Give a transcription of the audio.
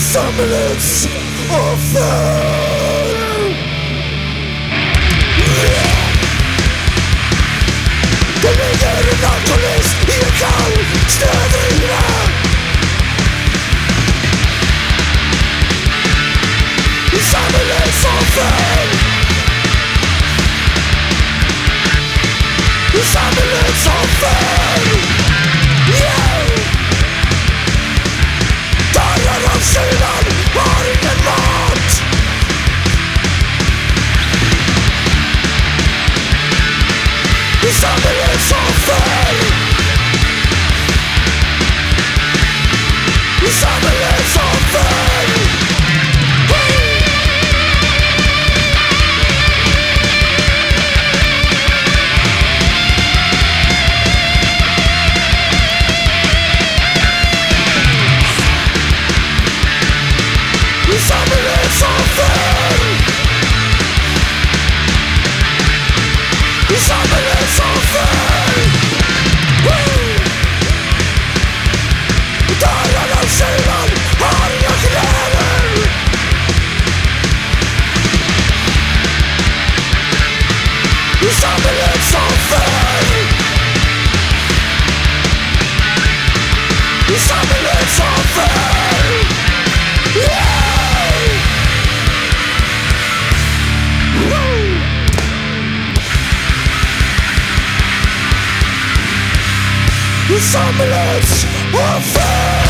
semblance of fear Den ligger en alkoholist i en kall offer Samhällets offer